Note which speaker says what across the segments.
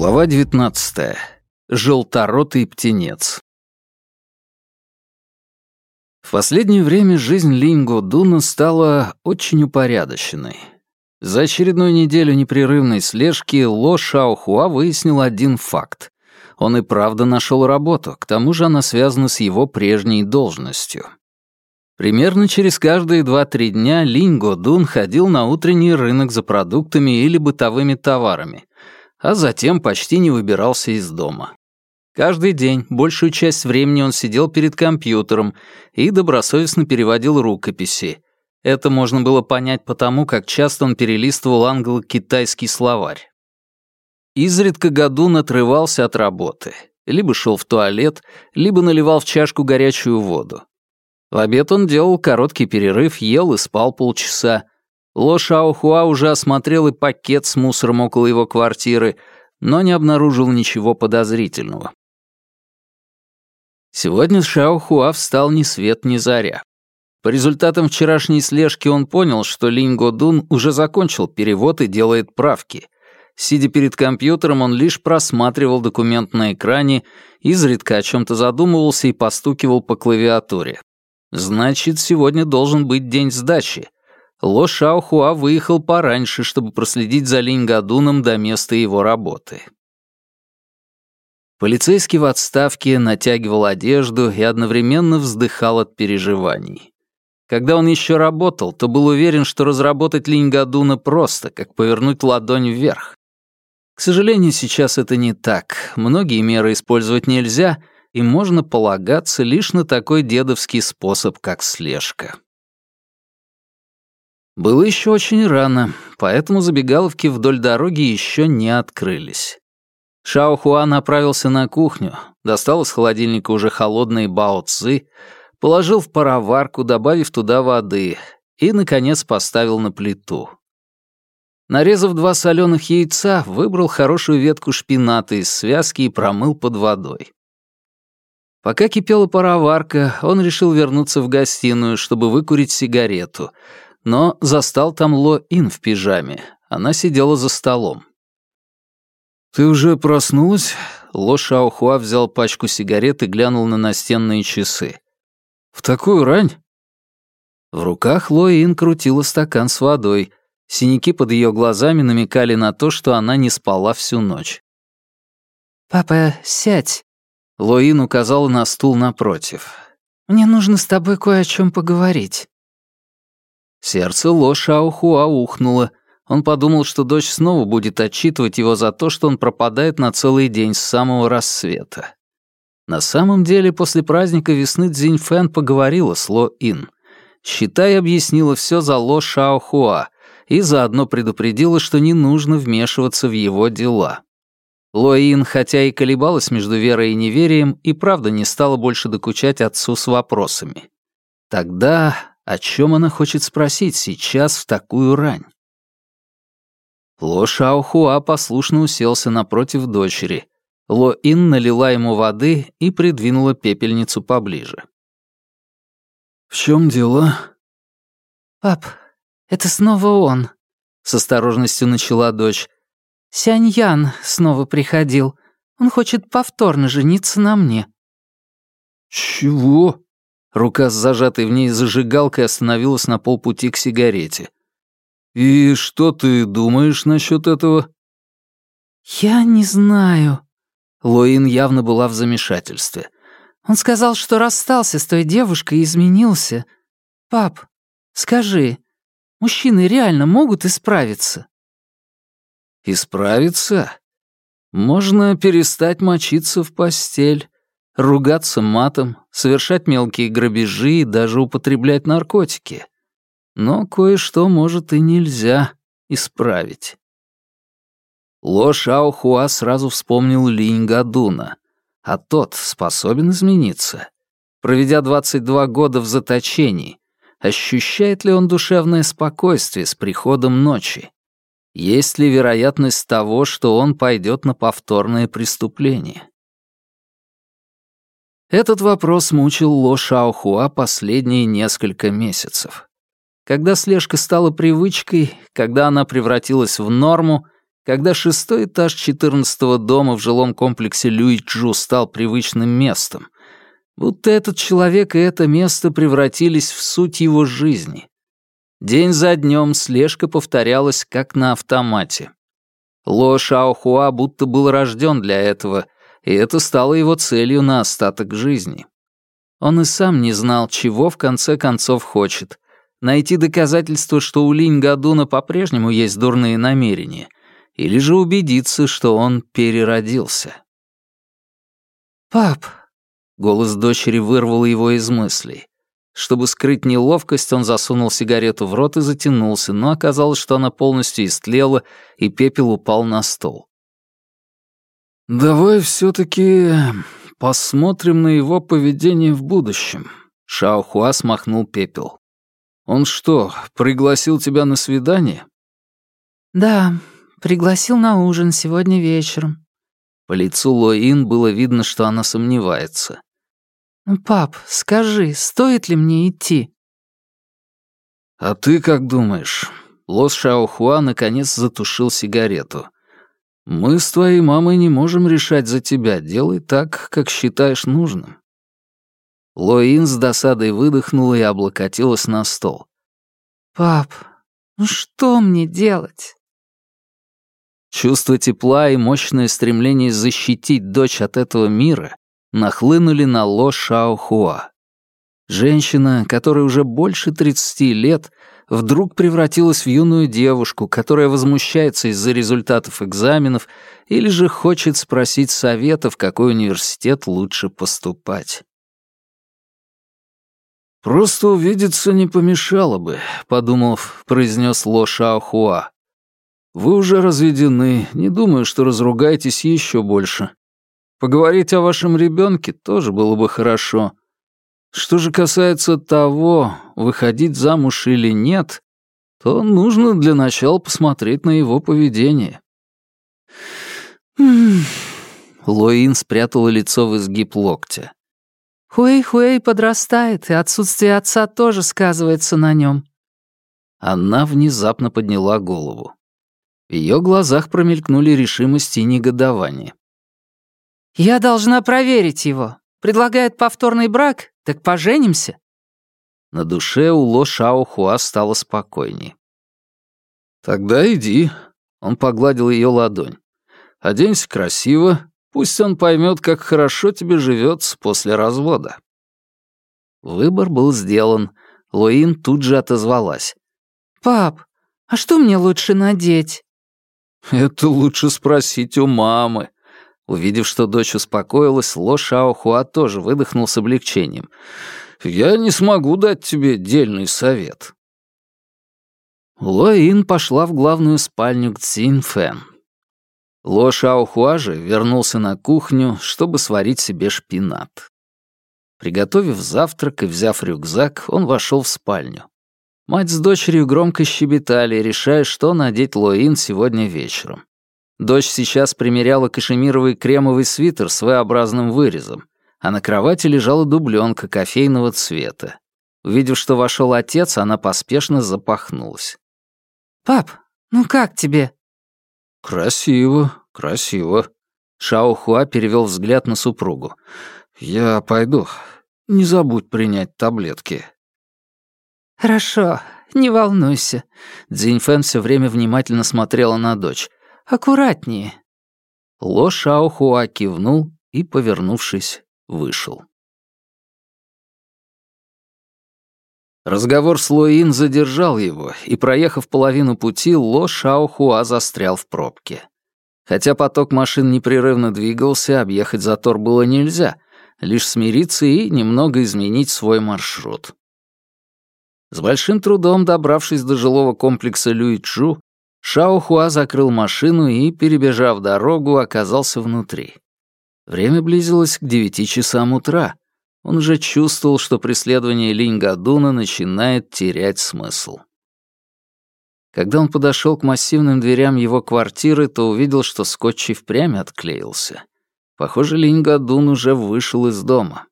Speaker 1: Глава 19. Желторотый птенец. В последнее время жизнь Линго Дуна стала очень упорядоченной. За очередную неделю непрерывной слежки Ло Шаохуа выяснил один факт. Он и правда нашел работу, к тому же она связана с его прежней должностью. Примерно через каждые 2-3 дня Линго Дун ходил на утренний рынок за продуктами или бытовыми товарами, а затем почти не выбирался из дома. Каждый день, большую часть времени он сидел перед компьютером и добросовестно переводил рукописи. Это можно было понять потому, как часто он перелистывал англо-китайский словарь. Изредка Гадун отрывался от работы. Либо шел в туалет, либо наливал в чашку горячую воду. В обед он делал короткий перерыв, ел и спал полчаса, Ло Шаохуа уже осмотрел и пакет с мусором около его квартиры, но не обнаружил ничего подозрительного. Сегодня Шаохуа встал ни свет ни заря. По результатам вчерашней слежки он понял, что Линь Годун уже закончил перевод и делает правки. Сидя перед компьютером, он лишь просматривал документ на экране, изредка о чем-то задумывался и постукивал по клавиатуре. Значит, сегодня должен быть день сдачи. Ло Шаохуа выехал пораньше, чтобы проследить за Линь-Гадуном до места его работы. Полицейский в отставке натягивал одежду и одновременно вздыхал от переживаний. Когда он еще работал, то был уверен, что разработать Линь-Гадуна просто, как повернуть ладонь вверх. К сожалению, сейчас это не так. Многие меры использовать нельзя, и можно полагаться лишь на такой дедовский способ, как слежка. Было еще очень рано, поэтому забегаловки вдоль дороги еще не открылись. Шао Хуа направился на кухню, достал из холодильника уже холодные бао цзы, положил в пароварку, добавив туда воды, и, наконец, поставил на плиту. Нарезав два соленых яйца, выбрал хорошую ветку шпината из связки и промыл под водой. Пока кипела пароварка, он решил вернуться в гостиную, чтобы выкурить сигарету — но застал там Ло Ин в пижаме. Она сидела за столом. «Ты уже проснулась?» Ло Шаохуа взял пачку сигарет и глянул на настенные часы. «В такую рань?» В руках Ло Ин крутила стакан с водой. Синяки под ее глазами намекали на то, что она не спала всю ночь.
Speaker 2: «Папа, сядь!»
Speaker 1: Лоин указала на стул напротив.
Speaker 2: «Мне нужно с тобой кое о чем поговорить».
Speaker 1: Сердце Ло Шаохуа ухнуло. Он подумал, что дочь снова будет отчитывать его за то, что он пропадает на целый день с самого рассвета. На самом деле, после праздника весны Цзиньфэн поговорила с Ло Ин. Считай, объяснила все за Ло Шаохуа и заодно предупредила, что не нужно вмешиваться в его дела. Ло Ин, хотя и колебалась между верой и неверием, и правда не стала больше докучать отцу с вопросами. Тогда о чем она хочет спросить сейчас в такую рань? Ло Шаохуа послушно уселся напротив дочери. Ло Ин налила ему воды и придвинула пепельницу поближе. «В чем дела?»
Speaker 2: «Пап, это снова он», — с осторожностью начала дочь. «Сяньян снова приходил. Он хочет повторно жениться на мне».
Speaker 1: «Чего?» Рука с зажатой в ней зажигалкой остановилась на полпути к сигарете. «И что ты думаешь насчет этого?»
Speaker 2: «Я не знаю».
Speaker 1: Лоин явно была в замешательстве.
Speaker 2: «Он сказал, что расстался с той девушкой и изменился. Пап, скажи, мужчины реально могут исправиться?»
Speaker 1: «Исправиться? Можно перестать мочиться в постель, ругаться матом, совершать мелкие грабежи и даже употреблять наркотики. Но кое-что, может, и нельзя исправить. Ло Шао Хуа сразу вспомнил Линь Гадуна. А тот способен измениться. Проведя 22 года в заточении, ощущает ли он душевное спокойствие с приходом ночи? Есть ли вероятность того, что он пойдет на повторное преступление? Этот вопрос мучил Ло Шаохуа последние несколько месяцев. Когда слежка стала привычкой, когда она превратилась в норму, когда шестой этаж четырнадцатого дома в жилом комплексе Люиджу стал привычным местом, будто этот человек и это место превратились в суть его жизни. День за днем слежка повторялась, как на автомате. Ло Шаохуа будто был рожден для этого, и это стало его целью на остаток жизни. Он и сам не знал, чего в конце концов хочет. Найти доказательство, что у Линь Гадуна по-прежнему есть дурные намерения, или же убедиться, что он переродился.
Speaker 2: «Пап!»
Speaker 1: — голос дочери вырвал его из мыслей. Чтобы скрыть неловкость, он засунул сигарету в рот и затянулся, но оказалось, что она полностью истлела, и пепел упал на стол. «Давай все-таки посмотрим на его поведение в будущем», — Шаохуа смахнул пепел. «Он что, пригласил тебя на свидание?»
Speaker 2: «Да, пригласил на ужин сегодня вечером».
Speaker 1: По лицу Лоин было видно, что она сомневается.
Speaker 2: «Пап, скажи, стоит ли мне идти?»
Speaker 1: «А ты как думаешь?» Лос Шаохуа наконец затушил сигарету. «Мы с твоей мамой не можем решать за тебя. Делай так, как считаешь нужным». Лоин с досадой выдохнула и облокотилась на стол.
Speaker 2: «Пап, ну что мне делать?»
Speaker 1: Чувство тепла и мощное стремление защитить дочь от этого мира нахлынули на Ло Шаохуа. Женщина, которой уже больше 30 лет, вдруг превратилась в юную девушку, которая возмущается из-за результатов экзаменов или же хочет спросить совета, в какой университет лучше поступать. «Просто увидеться не помешало бы», — подумав, произнес Ло Шаохуа. «Вы уже разведены, не думаю, что разругаетесь еще больше. Поговорить о вашем ребенке тоже было бы хорошо. Что же касается того, выходить замуж или нет, то нужно для начала посмотреть на его поведение. Лоин спрятала лицо в изгиб локтя.
Speaker 2: Хуэй-Хуэй подрастает, и отсутствие отца тоже сказывается на нем.
Speaker 1: Она внезапно подняла голову. В ее глазах промелькнули решимость и негодование.
Speaker 2: «Я должна проверить его. Предлагает повторный брак, так поженимся».
Speaker 1: На душе у Ло Шао Хуа стало спокойнее. «Тогда иди», — он погладил ее ладонь. «Оденься красиво, пусть он поймет, как хорошо тебе живется после развода». Выбор был сделан. Лоин тут же отозвалась.
Speaker 2: «Пап, а что мне лучше надеть?»
Speaker 1: «Это лучше спросить у мамы», Увидев, что дочь успокоилась, Ло Шаохуа тоже выдохнул с облегчением. «Я не смогу дать тебе дельный совет». Ло Ин пошла в главную спальню к Цин Фэн. Ло Шаохуа же вернулся на кухню, чтобы сварить себе шпинат. Приготовив завтрак и взяв рюкзак, он вошел в спальню. Мать с дочерью громко щебетали, решая, что надеть Лоин сегодня вечером. Дочь сейчас примеряла кашемировый кремовый свитер с V-образным вырезом, а на кровати лежала дубленка кофейного цвета. Увидев, что вошел отец, она поспешно запахнулась.
Speaker 2: «Пап, ну как тебе?»
Speaker 1: «Красиво, красиво». Шао Хуа перевел взгляд на супругу. «Я пойду. Не забудь принять таблетки».
Speaker 2: «Хорошо, не волнуйся».
Speaker 1: Цзиньфэн все время внимательно смотрела на дочь.
Speaker 2: Аккуратнее».
Speaker 1: Ло Шаохуа кивнул и, повернувшись, вышел. Разговор с Лоин задержал его, и, проехав половину пути, Ло Шаохуа застрял в пробке. Хотя поток машин непрерывно двигался, объехать затор было нельзя, лишь смириться и немного изменить свой маршрут. С большим трудом добравшись до жилого комплекса Люичжу, Шао Хуа закрыл машину и, перебежав дорогу, оказался внутри. Время близилось к девяти часам утра. Он уже чувствовал, что преследование Линь Гадуна начинает терять смысл. Когда он подошел к массивным дверям его квартиры, то увидел, что скотч и впрямь отклеился. Похоже, Линь Гадун уже вышел из дома.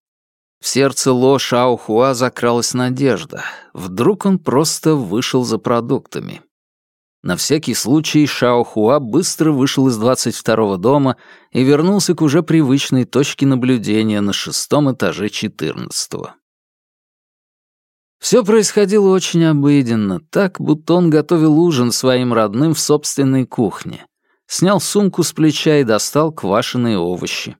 Speaker 1: В сердце Ло Шао Хуа закралась надежда. Вдруг он просто вышел за продуктами. На всякий случай Шао Хуа быстро вышел из 22-го дома и вернулся к уже привычной точке наблюдения на шестом этаже 14-го. Все происходило очень обыденно, так, будто он готовил ужин своим родным в собственной кухне. Снял сумку с плеча и достал квашеные овощи.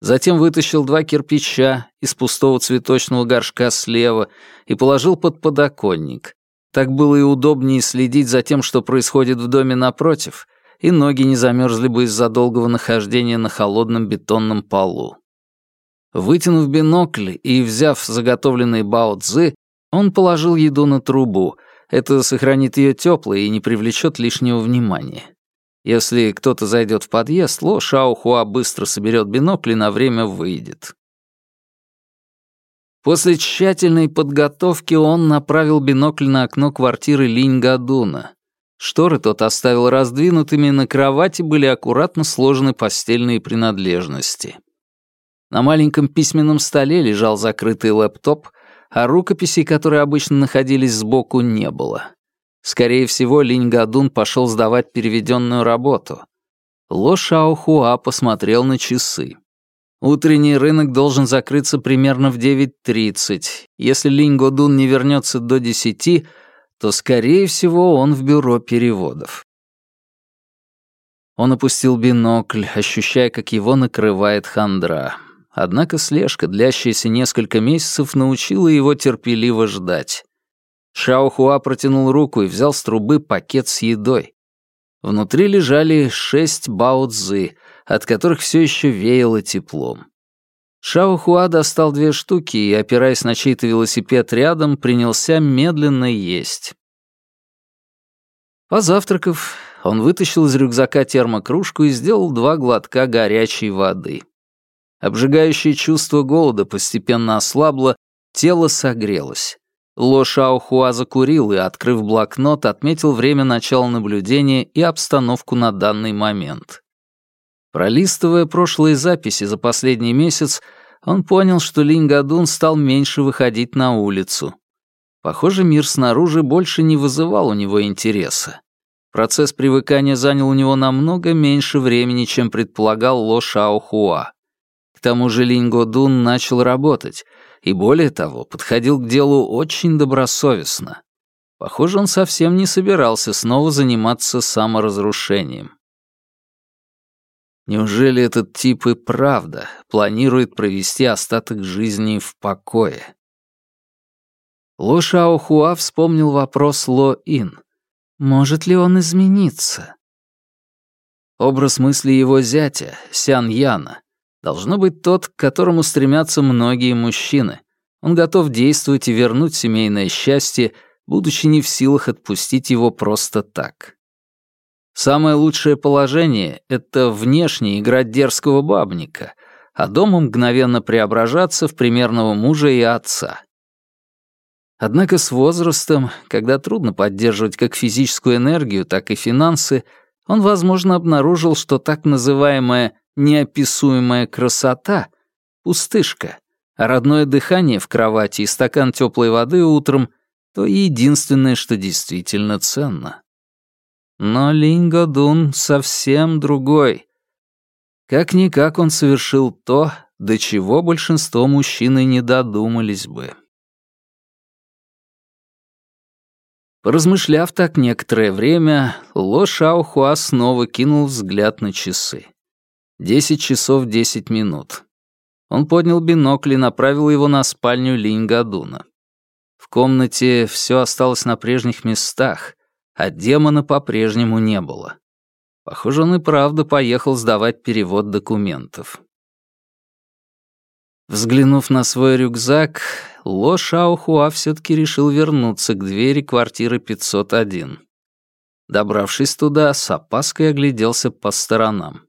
Speaker 1: Затем вытащил два кирпича из пустого цветочного горшка слева и положил под подоконник. Так было и удобнее следить за тем, что происходит в доме напротив, и ноги не замерзли бы из-за долгого нахождения на холодном бетонном полу. Вытянув бинокль и взяв заготовленный бао-цзы, он положил еду на трубу. Это сохранит ее теплой и не привлечет лишнего внимания. Если кто-то зайдет в подъезд, Ло Шаохуа быстро соберет бинокль и на время выйдет. После тщательной подготовки он направил бинокль на окно квартиры Линь Гадуна. Шторы тот оставил раздвинутыми, на кровати были аккуратно сложены постельные принадлежности. На маленьком письменном столе лежал закрытый лэптоп, а рукописей, которые обычно находились сбоку, не было. Скорее всего, Линь Гадун пошел сдавать переведенную работу. Ло Шаохуа посмотрел на часы. Утренний рынок должен закрыться примерно в 9.30. Если Линь Годун не вернется до 10, то, скорее всего, он в бюро переводов. Он опустил бинокль, ощущая, как его накрывает хандра. Однако слежка, длящаяся несколько месяцев, научила его терпеливо ждать. Шаохуа протянул руку и взял с трубы пакет с едой. Внутри лежали шесть бао-цзы, от которых все еще веяло теплом. Шаохуа достал две штуки и, опираясь на чей-то велосипед рядом, принялся медленно есть. Позавтракав, он вытащил из рюкзака термокружку и сделал два глотка горячей воды. Обжигающее чувство голода постепенно ослабло, тело согрелось. Ло Шаохуа закурил и, открыв блокнот, отметил время начала наблюдения и обстановку на данный момент. Пролистывая прошлые записи за последний месяц, он понял, что Линь Гадун стал меньше выходить на улицу. Похоже, мир снаружи больше не вызывал у него интереса. Процесс привыкания занял у него намного меньше времени, чем предполагал Ло Шаохуа тому же Линго Дун начал работать, и более того, подходил к делу очень добросовестно. Похоже, он совсем не собирался снова заниматься саморазрушением. Неужели этот тип и правда планирует провести остаток жизни в покое? Ло Шаохуа вспомнил вопрос Ло Ин. Может ли он измениться? Образ мысли его зятя, Сян Яна, должно быть тот, к которому стремятся многие мужчины. Он готов действовать и вернуть семейное счастье, будучи не в силах отпустить его просто так. Самое лучшее положение — это внешне играть дерзкого бабника, а дома мгновенно преображаться в примерного мужа и отца. Однако с возрастом, когда трудно поддерживать как физическую энергию, так и финансы, он, возможно, обнаружил, что так называемая неописуемая красота — пустышка, а родное дыхание в кровати и стакан теплой воды утром — то единственное, что действительно ценно. Но Линго Дун совсем другой. Как-никак он совершил то, до чего большинство мужчин и не додумались бы. Поразмышляв так некоторое время, Ло Шаохуа снова кинул взгляд на часы. Десять часов десять минут. Он поднял бинокль и направил его на спальню Линь Гадуна. В комнате все осталось на прежних местах, а демона по-прежнему не было. Похоже, он и правда поехал сдавать перевод документов. Взглянув на свой рюкзак, Ло Шаохуа все-таки решил вернуться к двери квартиры 501. Добравшись туда, с опаской огляделся по сторонам.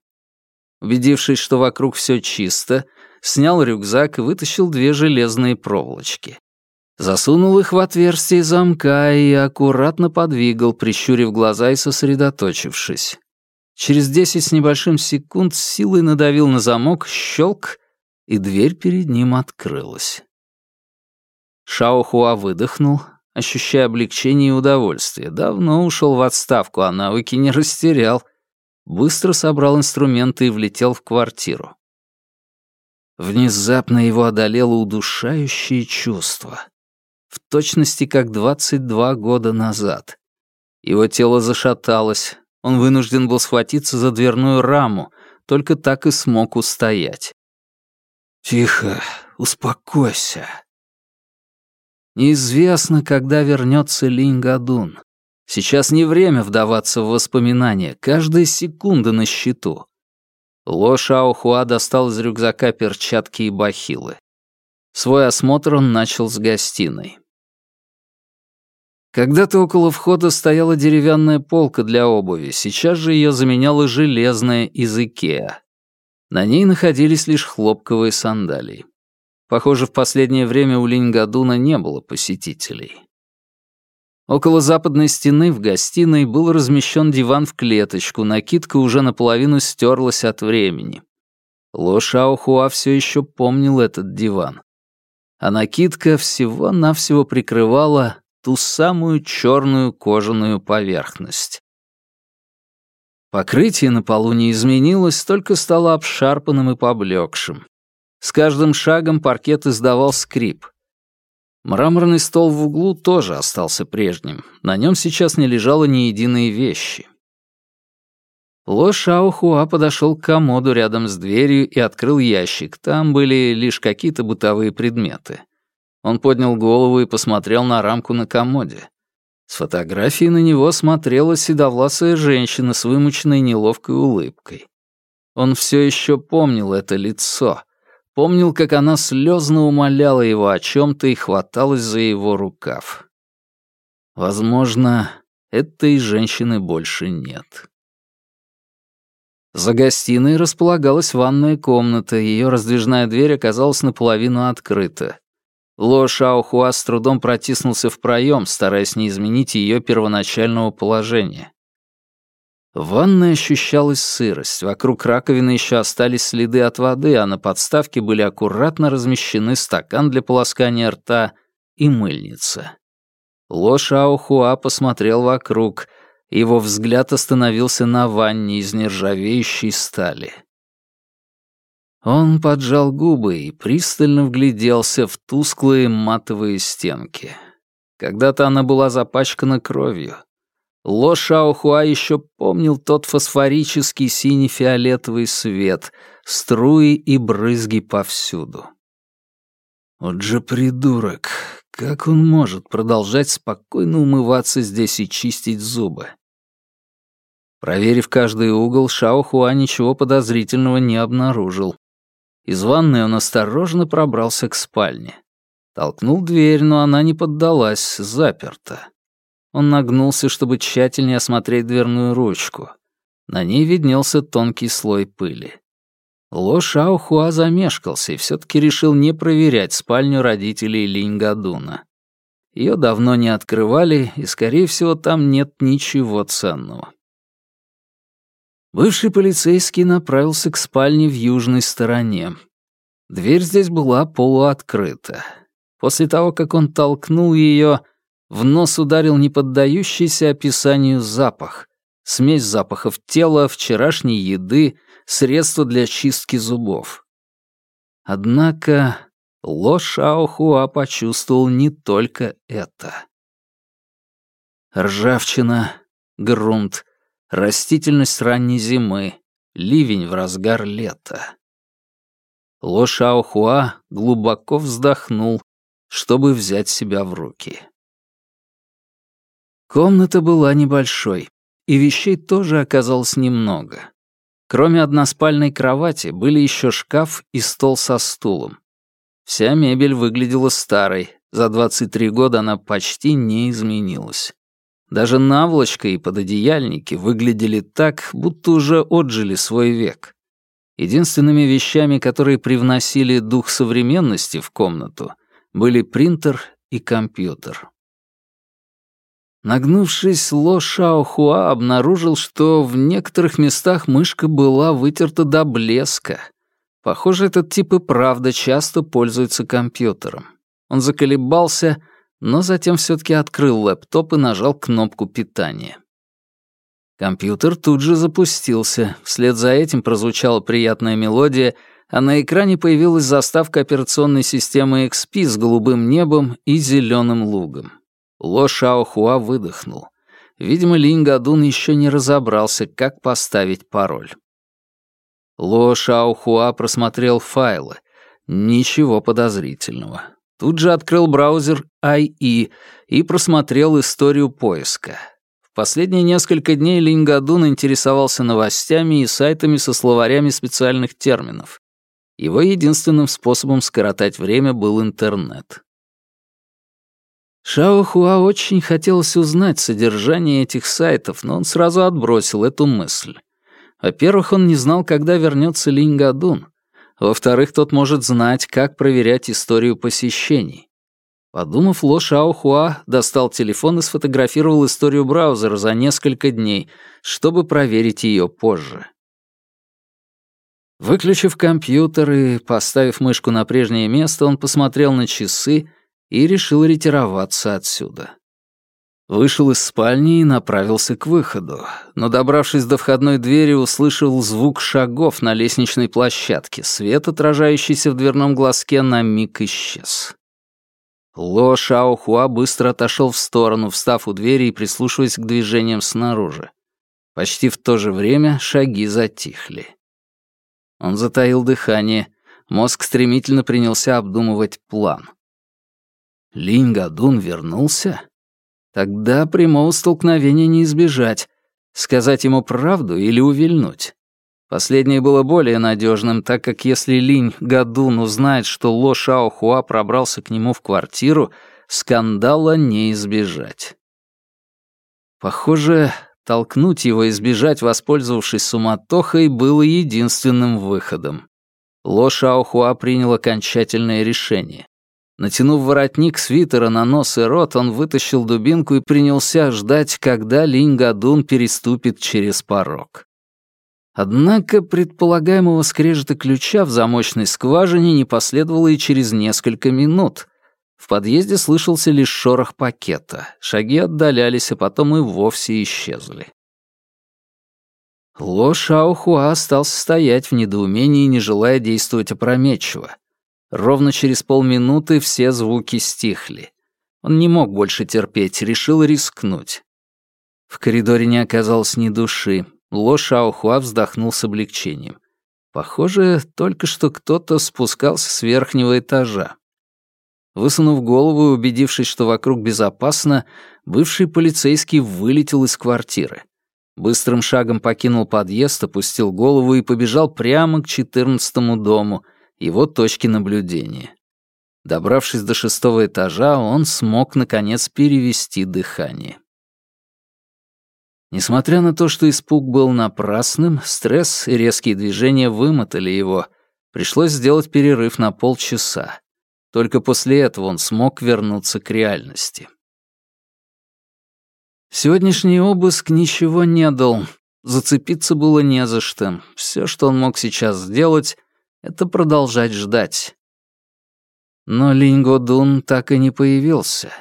Speaker 1: Убедившись, что вокруг все чисто, снял рюкзак и вытащил две железные проволочки. Засунул их в отверстие замка и аккуратно подвигал, прищурив глаза и сосредоточившись. Через десять с небольшим секунд с силой надавил на замок, щелк, и дверь перед ним открылась. Шаохуа выдохнул, ощущая облегчение и удовольствие. Давно ушел в отставку, а навыки не растерял. Быстро собрал инструменты и влетел в квартиру. Внезапно его одолело удушающее чувство. В точности как 22 года назад. Его тело зашаталось, он вынужден был схватиться за дверную раму, только так и смог устоять. «Тихо, успокойся». Неизвестно, когда вернется Линь Гадун. Сейчас не время вдаваться в воспоминания, каждая секунда на счету. Ло Шаохуа достал из рюкзака перчатки и бахилы. Свой осмотр он начал с гостиной. Когда-то около входа стояла деревянная полка для обуви, сейчас же ее заменяла железная из Икеа. На ней находились лишь хлопковые сандалии. Похоже, в последнее время у Линьгадуна не было посетителей. Около западной стены в гостиной был размещен диван в клеточку, накидка уже наполовину стерлась от времени. Ло Шаохуа все еще помнил этот диван. А накидка всего-навсего прикрывала ту самую черную кожаную поверхность. Покрытие на полу не изменилось, только стало обшарпанным и поблекшим. С каждым шагом паркет издавал скрип. Мраморный стол в углу тоже остался прежним. На нем сейчас не лежало ни единой вещи. Ло Шаохуа подошел к комоду рядом с дверью и открыл ящик. Там были лишь какие-то бытовые предметы. Он поднял голову и посмотрел на рамку на комоде. С фотографии на него смотрела седовласая женщина с вымученной неловкой улыбкой. Он все еще помнил это лицо — Помнил, как она слезно умоляла его о чем-то и хваталась за его рукав. Возможно, этой женщины больше нет. За гостиной располагалась ванная комната, ее раздвижная дверь оказалась наполовину открыта. Ло Шаохуа с трудом протиснулся в проем, стараясь не изменить ее первоначального положения. В ванной ощущалась сырость, вокруг раковины еще остались следы от воды, а на подставке были аккуратно размещены стакан для полоскания рта и мыльница. Ло Шаохуа посмотрел вокруг, его взгляд остановился на ванне из нержавеющей стали. Он поджал губы и пристально вгляделся в тусклые матовые стенки. Когда-то она была запачкана кровью. Ло Шаохуа еще помнил тот фосфорический синий-фиолетовый свет, струи и брызги повсюду. Вот же придурок, как он может продолжать спокойно умываться здесь и чистить зубы? Проверив каждый угол, Шаохуа ничего подозрительного не обнаружил. Из ванной он осторожно пробрался к спальне. Толкнул дверь, но она не поддалась, заперта. Он нагнулся, чтобы тщательнее осмотреть дверную ручку. На ней виднелся тонкий слой пыли. Ло Шаохуа замешкался и все-таки решил не проверять спальню родителей Линьгадуна. Ее давно не открывали, и, скорее всего, там нет ничего ценного. Бывший полицейский направился к спальне в южной стороне. Дверь здесь была полуоткрыта. После того, как он толкнул ее, в нос ударил неподдающийся описанию запах. Смесь запахов тела, вчерашней еды, средства для чистки зубов. Однако Ло Шаохуа почувствовал не только это. Ржавчина, грунт, растительность ранней зимы, ливень в разгар лета. Ло Шаохуа глубоко вздохнул, чтобы взять себя в руки. Комната была небольшой, и вещей тоже оказалось немного. Кроме односпальной кровати были еще шкаф и стол со стулом. Вся мебель выглядела старой, за 23 года она почти не изменилась. Даже наволочка и пододеяльники выглядели так, будто уже отжили свой век. Единственными вещами, которые привносили дух современности в комнату, были принтер и компьютер. Нагнувшись, Ло Шаохуа обнаружил, что в некоторых местах мышка была вытерта до блеска. Похоже, этот тип и правда часто пользуется компьютером. Он заколебался, но затем все-таки открыл лэптоп и нажал кнопку питания. Компьютер тут же запустился, вслед за этим прозвучала приятная мелодия, а на экране появилась заставка операционной системы XP с голубым небом и зеленым лугом. Ло Шаохуа выдохнул. Видимо, Линь Гадун еще не разобрался, как поставить пароль. Ло Шаохуа просмотрел файлы. Ничего подозрительного. Тут же открыл браузер IE и просмотрел историю поиска. В последние несколько дней Линь Гадун интересовался новостями и сайтами со словарями специальных терминов. Его единственным способом скоротать время был интернет. Шао Хуа очень хотелось узнать содержание этих сайтов, но он сразу отбросил эту мысль. Во-первых, он не знал, когда вернется Линь Гадун. Во-вторых, тот может знать, как проверять историю посещений. Подумав, Ло Шао Хуа достал телефон и сфотографировал историю браузера за несколько дней, чтобы проверить ее позже. Выключив компьютер и поставив мышку на прежнее место, он посмотрел на часы и решил ретироваться отсюда. Вышел из спальни и направился к выходу, но, добравшись до входной двери, услышал звук шагов на лестничной площадке. Свет, отражающийся в дверном глазке, на миг исчез. Ло Шаохуа быстро отошел в сторону, встав у двери и прислушиваясь к движениям снаружи. Почти в то же время шаги затихли. Он затаил дыхание, мозг стремительно принялся обдумывать план. Линь Гадун вернулся? Тогда прямого столкновения не избежать. Сказать ему правду или увильнуть? Последнее было более надежным, так как если Линь Гадун узнает, что Ло Шао Хуа пробрался к нему в квартиру, скандала не избежать. Похоже, толкнуть его и сбежать, воспользовавшись суматохой, было единственным выходом. Ло Шао Хуа принял окончательное решение. Натянув воротник свитера на нос и рот, он вытащил дубинку и принялся ждать, когда Линь Гадун переступит через порог. Однако предполагаемого скрежета ключа в замочной скважине не последовало и через несколько минут. В подъезде слышался лишь шорох пакета, шаги отдалялись, а потом и вовсе исчезли. Ло Шаохуа остался стоять в недоумении, не желая действовать опрометчиво. Ровно через полминуты все звуки стихли. Он не мог больше терпеть, решил рискнуть. В коридоре не оказалось ни души. Ло Шаохуа вздохнул с облегчением. Похоже, только что кто-то спускался с верхнего этажа. Высунув голову и убедившись, что вокруг безопасно, бывший полицейский вылетел из квартиры. Быстрым шагом покинул подъезд, опустил голову и побежал прямо к четырнадцатому дому — его точки наблюдения. Добравшись до шестого этажа, он смог, наконец, перевести дыхание. Несмотря на то, что испуг был напрасным, стресс и резкие движения вымотали его. Пришлось сделать перерыв на полчаса. Только после этого он смог вернуться к реальности. Сегодняшний обыск ничего не дал. Зацепиться было не за что. Все, что он мог сейчас сделать, это продолжать ждать. Но Линго Дун так и не появился.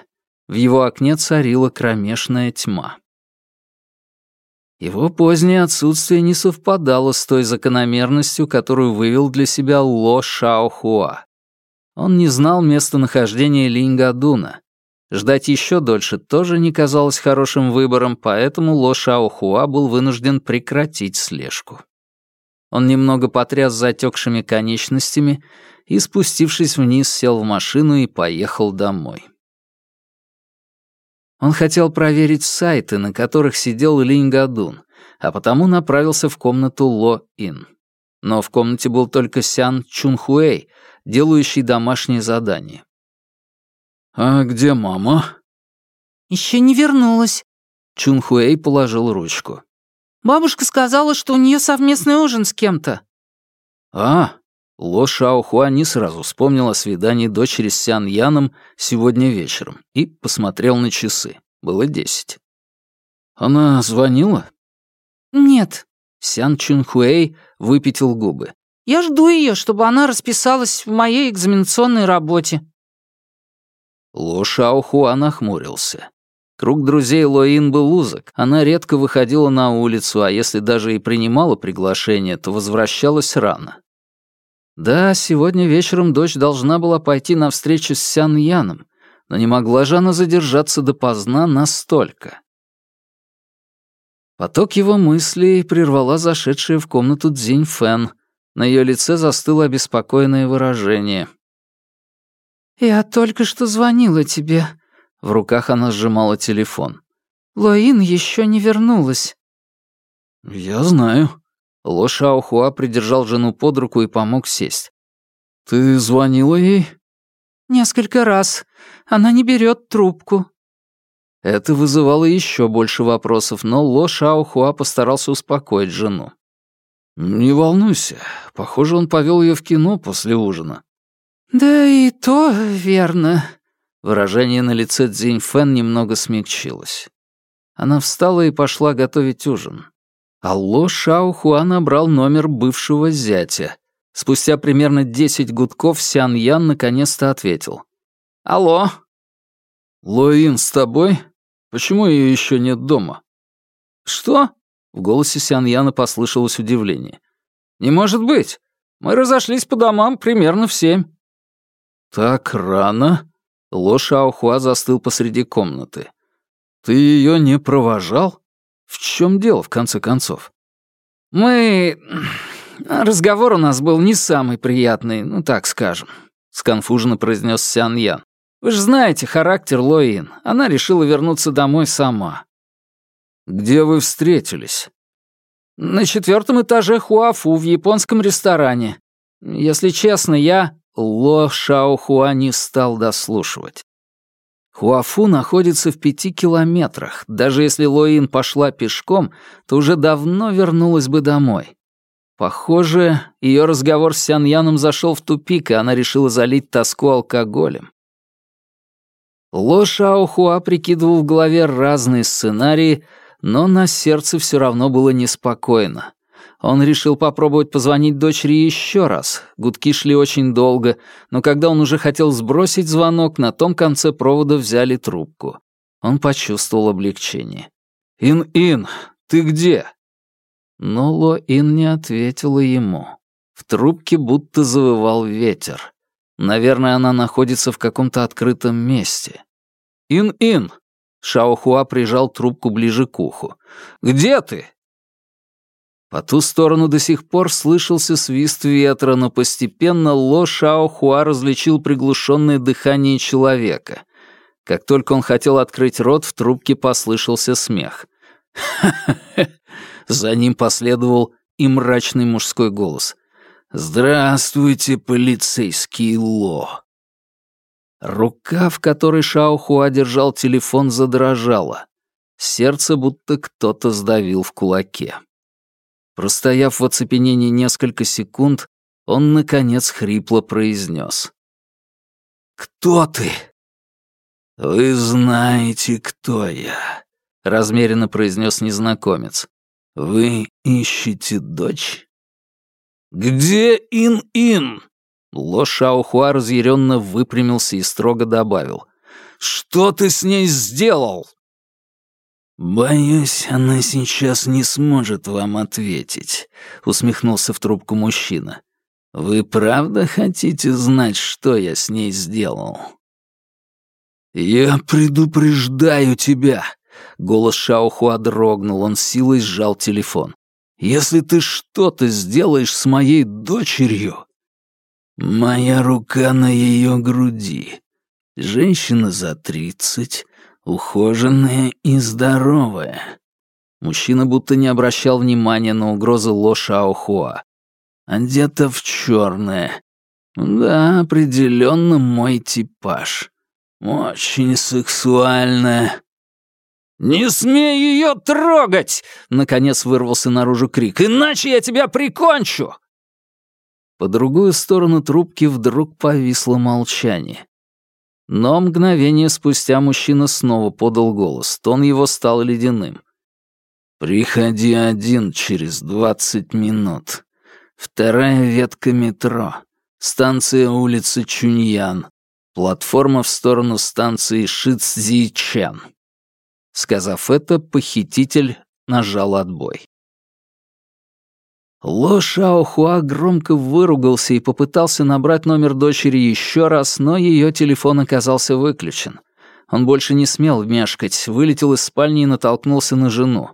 Speaker 1: В его окне царила кромешная тьма. Его позднее отсутствие не совпадало с той закономерностью, которую вывел для себя Ло Шаохуа. Он не знал местонахождения Линьгадуна. Ждать еще дольше тоже не казалось хорошим выбором, поэтому Ло Шаохуа был вынужден прекратить слежку. Он немного потряс затекшими конечностями и, спустившись вниз, сел в машину и поехал домой. Он хотел проверить сайты, на которых сидел Линь Гадун, а потому направился в комнату Ло-Ин. Но в комнате был только Сян Чунхуэй, делающий домашнее задание. «А где мама?»
Speaker 2: «Еще не вернулась».
Speaker 1: Чунхуэй положил ручку.
Speaker 2: Бабушка сказала, что у нее совместный ужин с кем-то».
Speaker 1: «А, Ло Шаохуа не сразу вспомнил о свидании дочери с Сян Яном сегодня вечером и посмотрел на часы. Было десять. «Она звонила?»
Speaker 2: «Нет».
Speaker 1: Сян Чунхуэй выпятил губы.
Speaker 2: «Я жду ее, чтобы она расписалась в моей экзаменационной работе».
Speaker 1: Ло Шаохуа нахмурился. Круг друзей Лоин был узок, она редко выходила на улицу, а если даже и принимала приглашение, то возвращалась рано. Да, сегодня вечером дочь должна была пойти на встречу с Сян Яном, но не могла же она задержаться допоздна настолько. Поток его мыслей прервала зашедшая в комнату Цзинь Фэн. На ее лице застыло обеспокоенное выражение.
Speaker 2: «Я только что звонила тебе», в руках она сжимала телефон. «Лоин еще не вернулась».
Speaker 1: «Я знаю». Ло Шаохуа придержал жену под руку и помог сесть. «Ты звонила ей?»
Speaker 2: «Несколько раз. Она не берет трубку».
Speaker 1: Это вызывало еще больше вопросов, но Ло Шаохуа постарался успокоить жену. «Не волнуйся. Похоже, он повел ее в кино после ужина».
Speaker 2: «Да и то верно»,
Speaker 1: Выражение на лице Цзинь Фэн немного смягчилось. Она встала и пошла готовить ужин. Алло Шао Хуа набрал номер бывшего зятя. Спустя примерно десять гудков Сян Ян наконец-то ответил. «Алло?» «Лоин с тобой? Почему ее еще нет дома?» «Что?» — в голосе Сян Яна послышалось удивление. «Не может быть. Мы разошлись по домам примерно в семь». «Так рано?» Ло Шаохуа застыл посреди комнаты. «Ты ее не провожал? В чем дело, в конце концов?»
Speaker 2: «Мы... Разговор у нас был не самый приятный, ну так скажем», — сконфуженно произнес Сян Ян. «Вы же знаете характер Лоин. Она решила вернуться домой сама».
Speaker 1: «Где вы встретились?»
Speaker 2: «На четвертом этаже Хуафу в японском ресторане. Если честно, я...»
Speaker 1: Ло Шаохуа не стал дослушивать. Хуафу находится в пяти километрах. Даже если Лоин пошла пешком, то уже давно вернулась бы домой. Похоже, ее разговор с Сяньяном зашел в тупик, и она решила залить тоску алкоголем. Ло Шаохуа прикидывал в голове разные сценарии, но на сердце все равно было неспокойно. Он решил попробовать позвонить дочери еще раз. Гудки шли очень долго, но когда он уже хотел сбросить звонок, на том конце провода взяли трубку. Он почувствовал облегчение. «Ин-Ин, ты где?» Но Ло-Ин не ответила ему. В трубке будто завывал ветер. Наверное, она находится в каком-то открытом месте. «Ин-Ин!» Шаохуа прижал трубку ближе к уху. «Где ты? По ту сторону до сих пор слышался свист ветра, но постепенно Ло Шао Хуа различил приглушенное дыхание человека. Как только он хотел открыть рот, в трубке послышался смех. За ним последовал и мрачный мужской голос. «Здравствуйте, полицейский Ло!» Рука, в которой Шао Хуа держал телефон, задрожала. Сердце будто кто-то сдавил в кулаке. Простояв в оцепенении несколько секунд, он, наконец, хрипло произнес. «Кто ты?» «Вы знаете, кто я», — размеренно произнес незнакомец. «Вы ищете дочь?» «Где Ин-Ин?» Ло Шаохуа разъяренно выпрямился и строго добавил. «Что ты с ней сделал?» «Боюсь, она сейчас не сможет вам ответить», — усмехнулся в трубку мужчина. «Вы правда хотите знать, что я с ней сделал?» «Я предупреждаю тебя!» Голос Шаохуа дрогнул, он силой сжал телефон. «Если ты что-то сделаешь с моей дочерью...» «Моя рука на ее груди. Женщина за тридцать, ухоженная и здоровая. Мужчина будто не обращал внимания на угрозы Ло Шаохуа. Одета в черное. Да, определенно мой типаж. Очень сексуальная. «Не смей ее трогать!» — наконец вырвался наружу крик. «Иначе я тебя прикончу!» По другую сторону трубки вдруг повисло молчание. Но мгновение спустя мужчина снова подал голос, тон его стал ледяным. «Приходи один через двадцать минут. Вторая ветка метро. Станция улицы Чуньян. Платформа в сторону станции Шицзичен. Сказав это, похититель нажал отбой. Ло Шаохуа громко выругался и попытался набрать номер дочери еще раз, но ее телефон оказался выключен. Он больше не смел вмешкать, вылетел из спальни и натолкнулся на жену.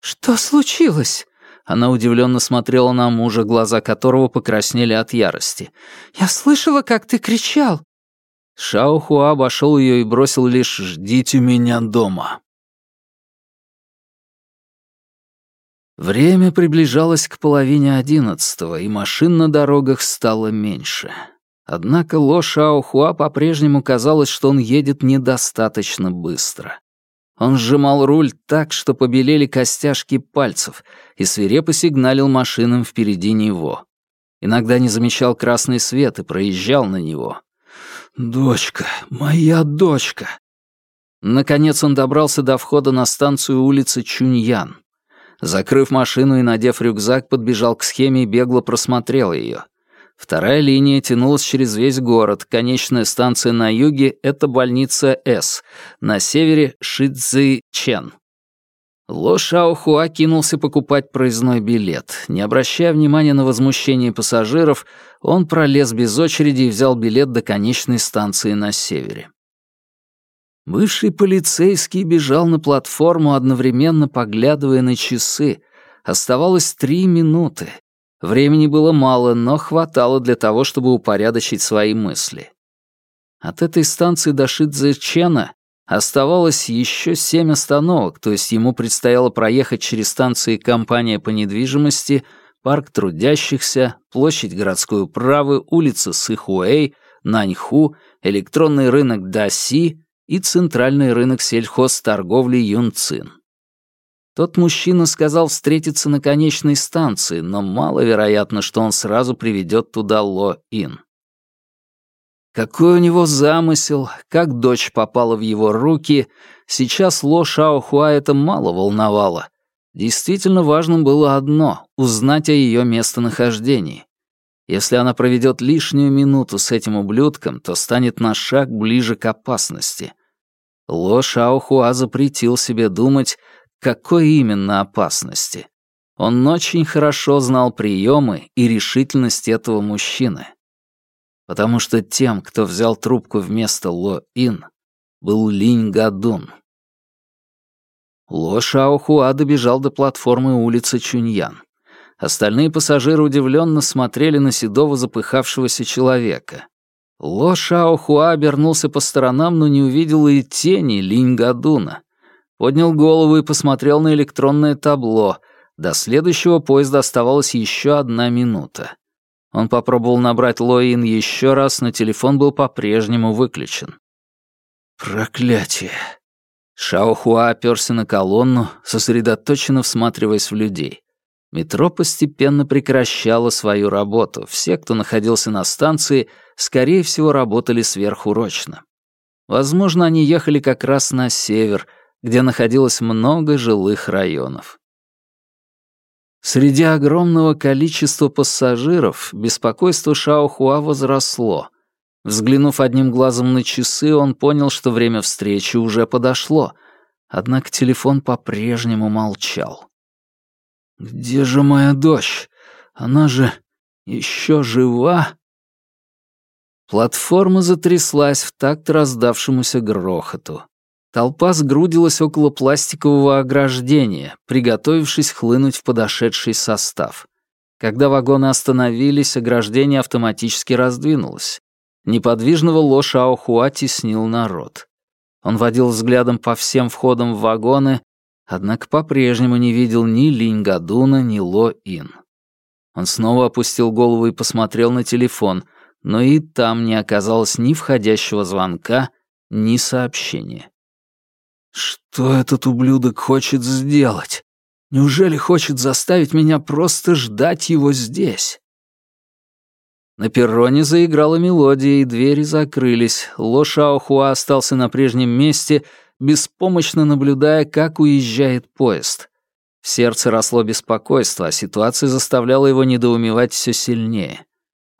Speaker 2: «Что случилось?»
Speaker 1: Она удивленно смотрела на мужа, глаза которого покраснели от ярости.
Speaker 2: «Я слышала, как ты кричал».
Speaker 1: Шаохуа обошел ее и бросил лишь «Ждите меня дома». Время приближалось к половине одиннадцатого, и машин на дорогах стало меньше. Однако Ло Шаохуа по-прежнему казалось, что он едет недостаточно быстро. Он сжимал руль так, что побелели костяшки пальцев, и свирепо сигналил машинам впереди него. Иногда не замечал красный свет и проезжал на него. «Дочка, моя дочка!» Наконец он добрался до входа на станцию улицы Чуньян. Закрыв машину и надев рюкзак, подбежал к схеме и бегло просмотрел ее. Вторая линия тянулась через весь город. Конечная станция на юге — это больница С. На севере — Шицзы-Чен. Ло Шаохуа кинулся покупать проездной билет. Не обращая внимания на возмущение пассажиров, он пролез без очереди и взял билет до конечной станции на севере. Бывший полицейский бежал на платформу, одновременно поглядывая на часы. Оставалось три минуты. Времени было мало, но хватало для того, чтобы упорядочить свои мысли. От этой станции до Шидзечена оставалось еще семь остановок, то есть ему предстояло проехать через станции компания по недвижимости, парк трудящихся, площадь городской управы, улица Сыхуэй, Наньху, электронный рынок Даси и центральный рынок сельхозторговли Юнцин. Тот мужчина сказал встретиться на конечной станции, но маловероятно, что он сразу приведет туда Ло-Ин. Какой у него замысел, как дочь попала в его руки, сейчас Ло Шаохуа это мало волновало. Действительно важным было одно — узнать о ее местонахождении. Если она проведет лишнюю минуту с этим ублюдком, то станет на шаг ближе к опасности. Ло Шаохуа запретил себе думать, какой именно опасности. Он очень хорошо знал приемы и решительность этого мужчины. Потому что тем, кто взял трубку вместо Ло Ин, был Линь Гадун. Ло Шаохуа добежал до платформы улицы Чуньян. Остальные пассажиры удивленно смотрели на седого запыхавшегося человека. Ло Шаохуа обернулся по сторонам, но не увидел и тени Линь Гадуна. Поднял голову и посмотрел на электронное табло. До следующего поезда оставалась еще одна минута. Он попробовал набрать Лоин еще раз, но телефон был по-прежнему выключен. Проклятие. Шаохуа оперся на колонну, сосредоточенно всматриваясь в людей. Метро постепенно прекращало свою работу. Все, кто находился на станции, скорее всего, работали сверхурочно. Возможно, они ехали как раз на север, где находилось много жилых районов. Среди огромного количества пассажиров беспокойство Шаохуа возросло. Взглянув одним глазом на часы, он понял, что время встречи уже подошло, однако телефон по-прежнему молчал. «Где же моя дочь? Она же еще жива?» Платформа затряслась в такт раздавшемуся грохоту. Толпа сгрудилась около пластикового ограждения, приготовившись хлынуть в подошедший состав. Когда вагоны остановились, ограждение автоматически раздвинулось. Неподвижного Ло Шаохуа теснил народ. Он водил взглядом по всем входам в вагоны, однако по-прежнему не видел ни Линь Гадуна, ни Ло Ин. Он снова опустил голову и посмотрел на телефон, но и там не оказалось ни входящего звонка, ни сообщения. «Что этот ублюдок хочет сделать? Неужели хочет заставить меня просто ждать его здесь?» На перроне заиграла мелодия, и двери закрылись. Ло Шаохуа остался на прежнем месте, беспомощно наблюдая, как уезжает поезд. В сердце росло беспокойство, а ситуация заставляла его недоумевать все сильнее.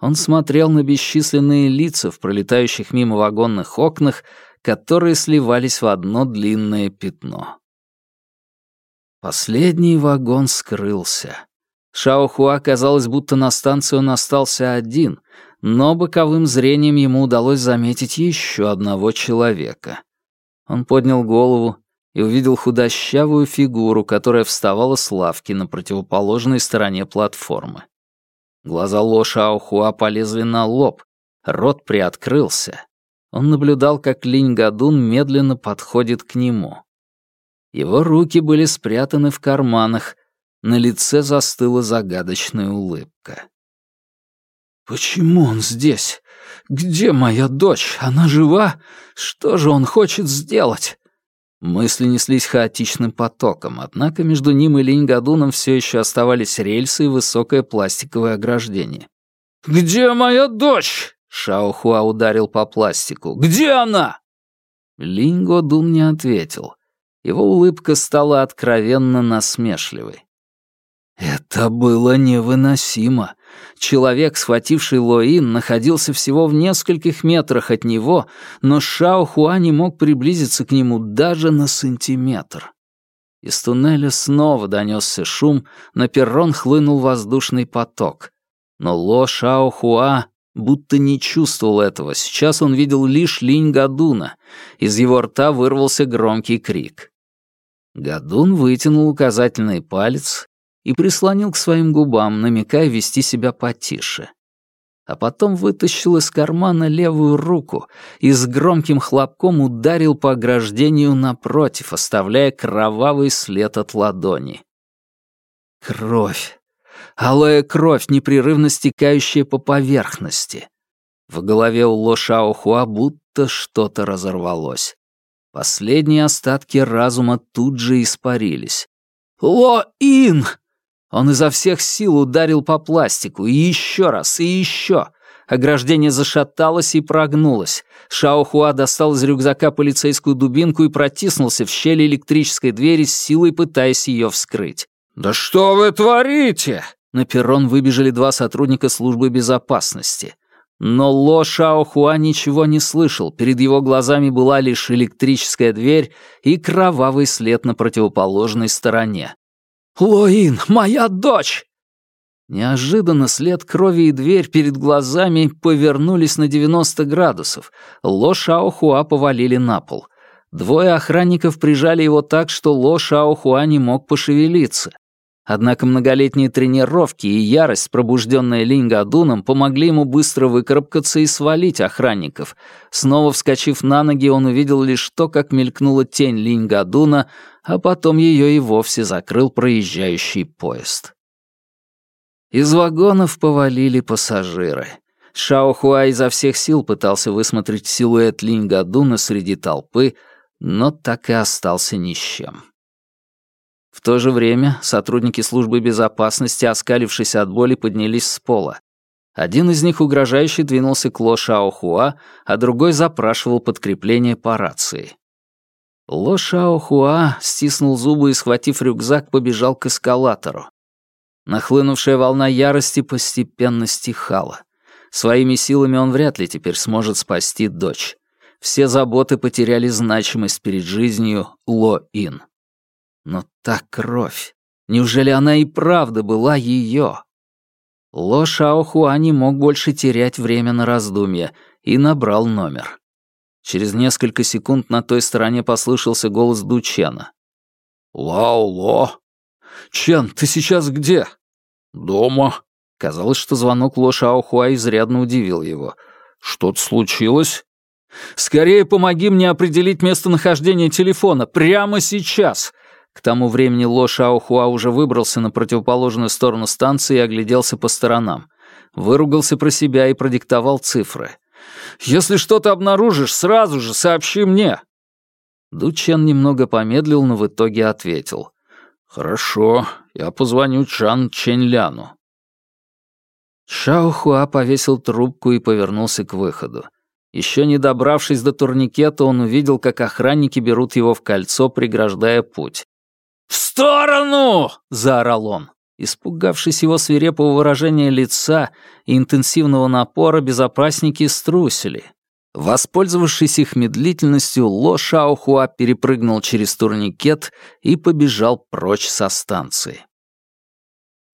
Speaker 1: Он смотрел на бесчисленные лица в пролетающих мимо вагонных окнах, которые сливались в одно длинное пятно. Последний вагон скрылся. Шаохуа казалось, будто на станции он остался один, но боковым зрением ему удалось заметить еще одного человека. Он поднял голову и увидел худощавую фигуру, которая вставала с лавки на противоположной стороне платформы. Глаза Ло Шаохуа полезли на лоб, рот приоткрылся. Он наблюдал, как Линь Гадун медленно подходит к нему. Его руки были спрятаны в карманах, на лице застыла загадочная улыбка. «Почему он здесь? Где моя дочь? Она жива? Что же он хочет сделать?» Мысли неслись хаотичным потоком, однако между ним и Линьгадуном все еще оставались рельсы и высокое пластиковое ограждение. «Где моя дочь?» — Шаохуа ударил по пластику. «Где она?» Линьгодун не ответил. Его улыбка стала откровенно насмешливой. Это было невыносимо. Человек, схвативший Лоин, находился всего в нескольких метрах от него, но Шао Хуа не мог приблизиться к нему даже на сантиметр. Из туннеля снова донесся шум, на перрон хлынул воздушный поток. Но Ло Шао Хуа будто не чувствовал этого. Сейчас он видел лишь Линь Гадуна. Из его рта вырвался громкий крик. Гадун вытянул указательный палец и прислонил к своим губам, намекая вести себя потише. А потом вытащил из кармана левую руку и с громким хлопком ударил по ограждению напротив, оставляя кровавый след от ладони. Кровь. Алая кровь, непрерывно стекающая по поверхности. В голове у Ло Шаохуа будто что-то разорвалось. Последние остатки разума тут же испарились. «Ло-Ин!» Он изо всех сил ударил по пластику, и еще раз, и еще. Ограждение зашаталось и прогнулось. Шаохуа достал из рюкзака полицейскую дубинку и протиснулся в щель электрической двери с силой пытаясь ее вскрыть. «Да что вы творите?» На перрон выбежали два сотрудника службы безопасности. Но Ло Шаохуа ничего не слышал, перед его глазами была лишь электрическая дверь и кровавый след на противоположной стороне. «Лоин, моя дочь!» Неожиданно след крови и дверь перед глазами повернулись на 90 градусов. Ло Шаохуа повалили на пол. Двое охранников прижали его так, что Ло Шаохуа не мог пошевелиться. Однако многолетние тренировки и ярость, пробужденная Линь-Гадуном, помогли ему быстро выкарабкаться и свалить охранников. Снова вскочив на ноги, он увидел лишь то, как мелькнула тень Линь-Гадуна, а потом ее и вовсе закрыл проезжающий поезд. Из вагонов повалили пассажиры. Шао Хуа изо всех сил пытался высмотреть силуэт Линь Гадуна среди толпы, но так и остался ни с чем. В то же время сотрудники службы безопасности, оскалившись от боли, поднялись с пола. Один из них угрожающе двинулся к Ло Шаохуа, а другой запрашивал подкрепление по рации. Ло Шаохуа стиснул зубы и, схватив рюкзак, побежал к эскалатору. Нахлынувшая волна ярости постепенно стихала. Своими силами он вряд ли теперь сможет спасти дочь. Все заботы потеряли значимость перед жизнью Ло-Ин. Но та кровь, неужели она и правда была ее? Ло Шаохуа не мог больше терять время на раздумье и набрал номер. Через несколько секунд на той стороне послышался голос Дучена. «Лао-Ло!» «Чен, ты сейчас где?» «Дома». Казалось, что звонок Ло Шаохуа изрядно удивил его. «Что-то случилось?» «Скорее помоги мне определить местонахождение телефона прямо сейчас!» К тому времени Ло Шаохуа уже выбрался на противоположную сторону станции и огляделся по сторонам. Выругался про себя и продиктовал цифры. «Если что-то обнаружишь, сразу же сообщи мне!» Дучен немного помедлил, но в итоге ответил. «Хорошо, я позвоню Чан Ченляну». Шаохуа повесил трубку и повернулся к выходу. Еще не добравшись до турникета, он увидел, как охранники берут его в кольцо, преграждая путь. «В сторону!» — заорал он.
Speaker 2: Испугавшись его свирепого выражения лица и интенсивного напора, безопасники струсили. Воспользовавшись их медлительностью, Ло Шаохуа перепрыгнул через турникет и побежал прочь со станции.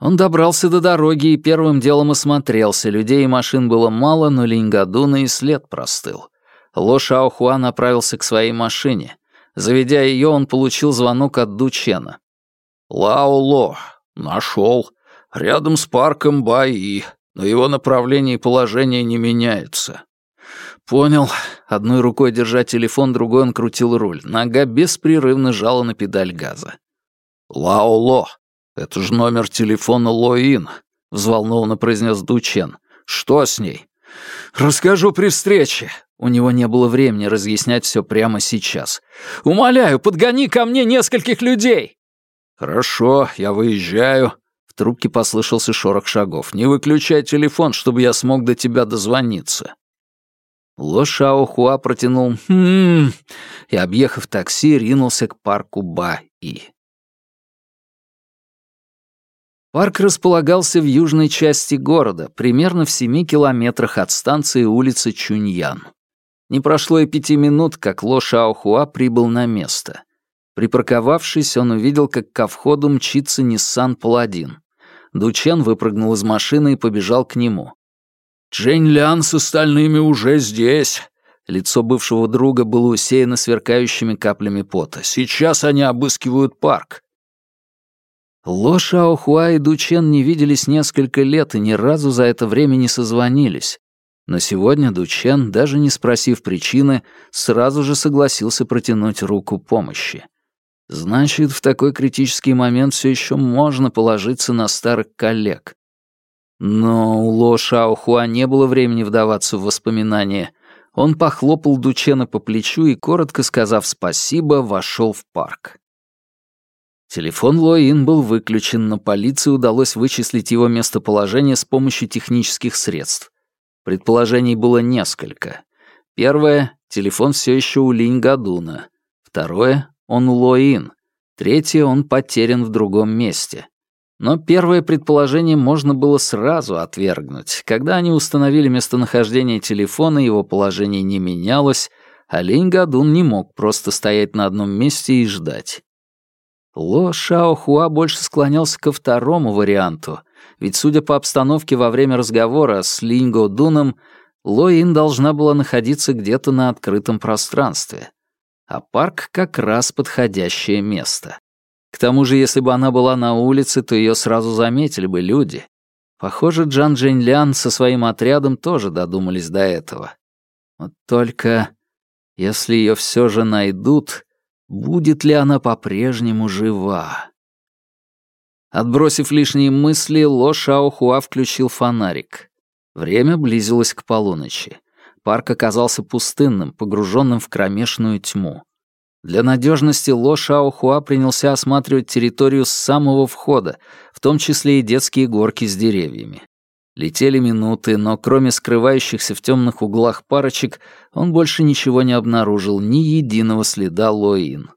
Speaker 2: Он добрался до дороги и первым делом осмотрелся. Людей и машин было мало, но Линьгадуна и след простыл. Ло Шаохуа направился к своей машине. Заведя ее, он получил звонок от Дучена. «Лао Ло, нашел. Рядом с парком Баи, но его направление и положение не меняются». «Понял». Одной рукой держа телефон, другой он крутил руль. Нога беспрерывно жала на педаль газа. «Лао Ло, это же номер телефона Лоин», — взволнованно произнес Дучен. «Что с ней?» «Расскажу при встрече». У него не было времени разъяснять все прямо сейчас. «Умоляю, подгони ко мне нескольких людей!» «Хорошо, я выезжаю». В трубке послышался шорох шагов. «Не выключай телефон, чтобы я смог до тебя дозвониться». Ло Шао Хуа протянул «Хм...» и, объехав такси, ринулся к парку Ба-И. Парк располагался в южной части города, примерно в семи километрах от станции улицы Чуньян. Не прошло и пяти минут, как Ло Шаохуа прибыл на место. Припарковавшись, он увидел, как ко входу мчится Ниссан Паладин. Дучен выпрыгнул из машины и побежал к нему. «Джень Лян с остальными уже здесь!» Лицо бывшего друга было усеяно сверкающими каплями пота. «Сейчас они обыскивают парк. Ло Шаохуа и Дучен не виделись несколько лет и ни разу за это время не созвонились. Но сегодня Дучен, даже не спросив причины, сразу же согласился протянуть руку помощи. Значит, в такой критический момент все еще можно положиться на старых коллег. Но у Ло Шаохуа не было времени вдаваться в воспоминания. Он похлопал Дучена по плечу и, коротко сказав спасибо, вошел в парк. Телефон Лоин был выключен, но полиции удалось вычислить его местоположение с помощью технических средств. Предположений было несколько. Первое — телефон все еще у Линь Гадуна. Второе — он у Лоин. Третье — он потерян в другом месте. Но первое предположение можно было сразу отвергнуть. Когда они установили местонахождение телефона, его положение не менялось, а Линь Гадун не мог просто стоять на одном месте и ждать. Ло Шаохуа больше склонялся ко второму варианту, ведь, судя по обстановке во время разговора с Линго Дуном, Ло Ин должна была находиться где-то на открытом пространстве. А парк как раз подходящее место. К тому же, если бы она была на улице, то ее сразу заметили бы люди. Похоже, Джан Джэньлян со своим отрядом тоже додумались до этого. Вот только если ее все же найдут, Будет ли она по-прежнему жива? Отбросив лишние мысли, Ло Шаохуа включил фонарик. Время близилось к полуночи. Парк оказался пустынным, погруженным в кромешную тьму. Для надежности Ло Шаохуа принялся осматривать территорию с самого входа, в том числе и детские горки с деревьями. Летели минуты, но кроме скрывающихся в темных углах парочек, он больше ничего не обнаружил, ни единого следа Лоин.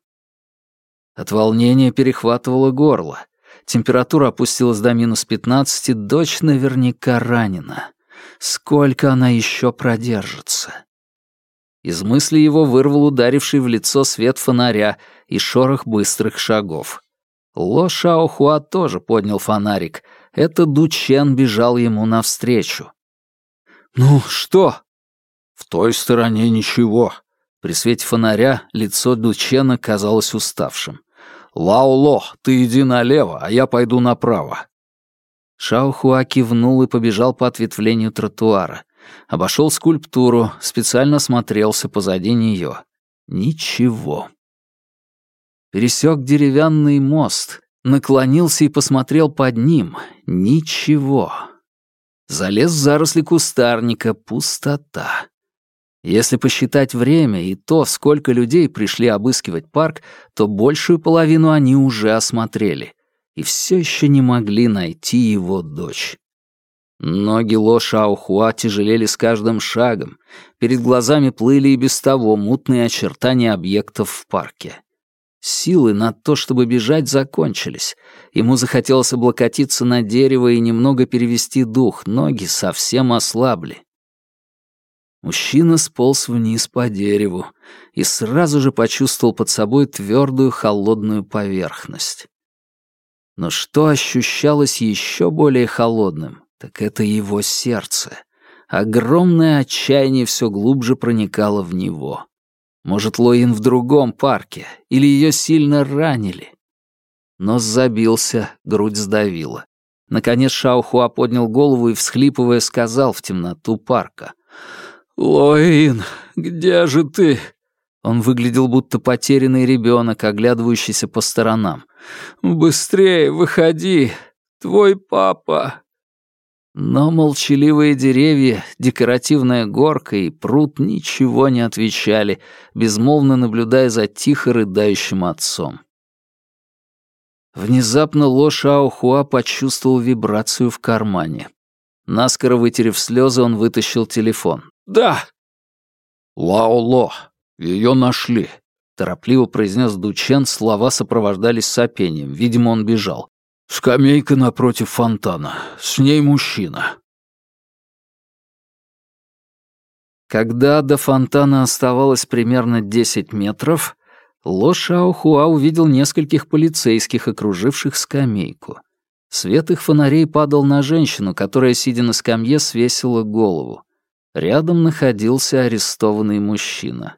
Speaker 2: От волнения перехватывало горло. Температура опустилась до минус пятнадцати, дочь наверняка ранена. Сколько она еще продержится? Из мысли его вырвал ударивший в лицо свет фонаря и шорох быстрых шагов. Ло Шаохуа тоже поднял фонарик — это Дучен бежал ему навстречу. «Ну, что?» «В той стороне ничего». При свете фонаря лицо Дучена казалось уставшим. «Лао-Ло, ты иди налево, а я пойду направо». Шаохуа кивнул и побежал по ответвлению тротуара. Обошел скульптуру, специально смотрелся позади нее. Ничего. Пересек деревянный мост, Наклонился и посмотрел под ним. Ничего. Залез в заросли кустарника. Пустота. Если посчитать время и то, сколько людей пришли обыскивать парк, то большую половину они уже осмотрели. И все еще не могли найти его дочь. Ноги Ло Шаохуа тяжелели с каждым шагом. Перед глазами плыли и без того мутные очертания объектов в парке.
Speaker 1: Силы на то, чтобы бежать, закончились. Ему захотелось облокотиться на дерево и немного перевести дух, ноги совсем ослабли. Мужчина сполз вниз по дереву и сразу же почувствовал под собой твердую холодную поверхность. Но что ощущалось еще более холодным, так это его сердце. Огромное отчаяние все глубже проникало в него. Может, Лоин в другом парке, или ее сильно ранили. Нос забился, грудь сдавила. Наконец Шаухуа поднял голову и, всхлипывая, сказал в темноту парка. «Лоин, где же ты?» Он выглядел будто потерянный ребенок, оглядывающийся по сторонам. «Быстрее, выходи! Твой папа!» Но молчаливые деревья, декоративная горка и пруд ничего не отвечали, безмолвно наблюдая за тихо рыдающим отцом. Внезапно Ло Шаохуа почувствовал вибрацию в кармане. Наскоро вытерев слезы, он вытащил телефон. «Да!» «Лао-Ло, ее нашли», — торопливо произнес Дучен, слова сопровождались сопением. Видимо, он бежал. Скамейка напротив фонтана. С ней мужчина. Когда до фонтана оставалось примерно 10 метров, Ло Шаохуа увидел нескольких полицейских, окруживших скамейку. Свет их фонарей падал на женщину, которая, сидя на скамье, свесила голову. Рядом находился арестованный мужчина.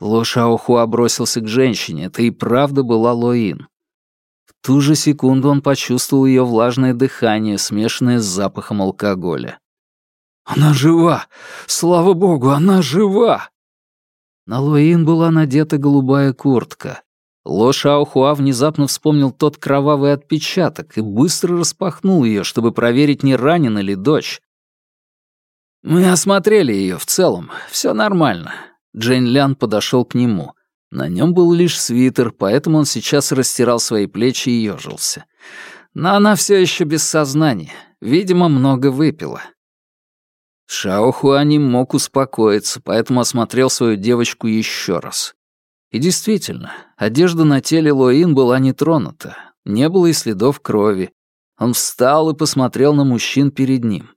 Speaker 1: Ло Шаохуа бросился к женщине. Это и правда была Лоин ту же секунду он почувствовал ее влажное дыхание, смешанное с запахом алкоголя. «Она жива! Слава богу, она жива!» На Луин была надета голубая куртка. Ло Шаохуа внезапно вспомнил тот кровавый отпечаток и быстро распахнул ее, чтобы проверить, не ранена ли дочь. «Мы осмотрели ее в целом. Все нормально». Джейн Лян подошел к нему. На нем был лишь свитер, поэтому он сейчас растирал свои плечи и ежился. Но она все еще без сознания. Видимо, много выпила. Шао Хуани мог успокоиться, поэтому осмотрел свою девочку еще раз. И действительно, одежда на теле Лоин была не тронута, не было и следов крови. Он встал и посмотрел на мужчин перед ним.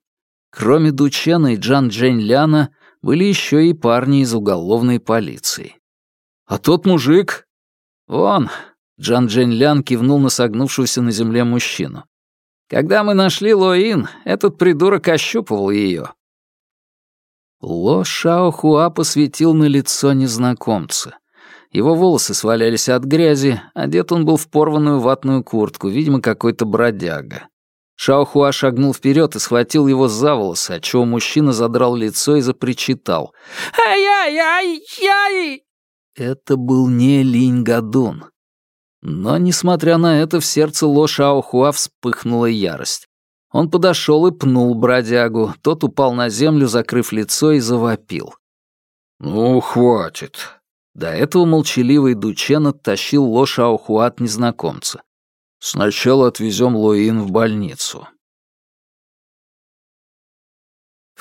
Speaker 1: Кроме Дучена и Джан Джень Ляна были еще и парни из уголовной полиции. «А тот мужик?» «Вон», — Джан Джень Лян кивнул на согнувшегося на земле мужчину. «Когда мы нашли Лоин, этот придурок ощупывал ее». Ло Шао Хуа посветил на лицо незнакомца. Его волосы свалялись от грязи, одет он был в порванную ватную куртку, видимо, какой-то бродяга. Шао Хуа шагнул вперед и схватил его за волосы, отчего мужчина задрал лицо и запричитал. «Ай-яй-яй-яй!» Это был не Линь Гадун. Но, несмотря на это, в сердце Ло Шаохуа вспыхнула ярость. Он подошел и пнул бродягу. Тот упал на землю, закрыв лицо, и завопил. «Ну, хватит». До этого молчаливый Дучен оттащил Ло Шаохуа от незнакомца. «Сначала отвезем Лоин в больницу».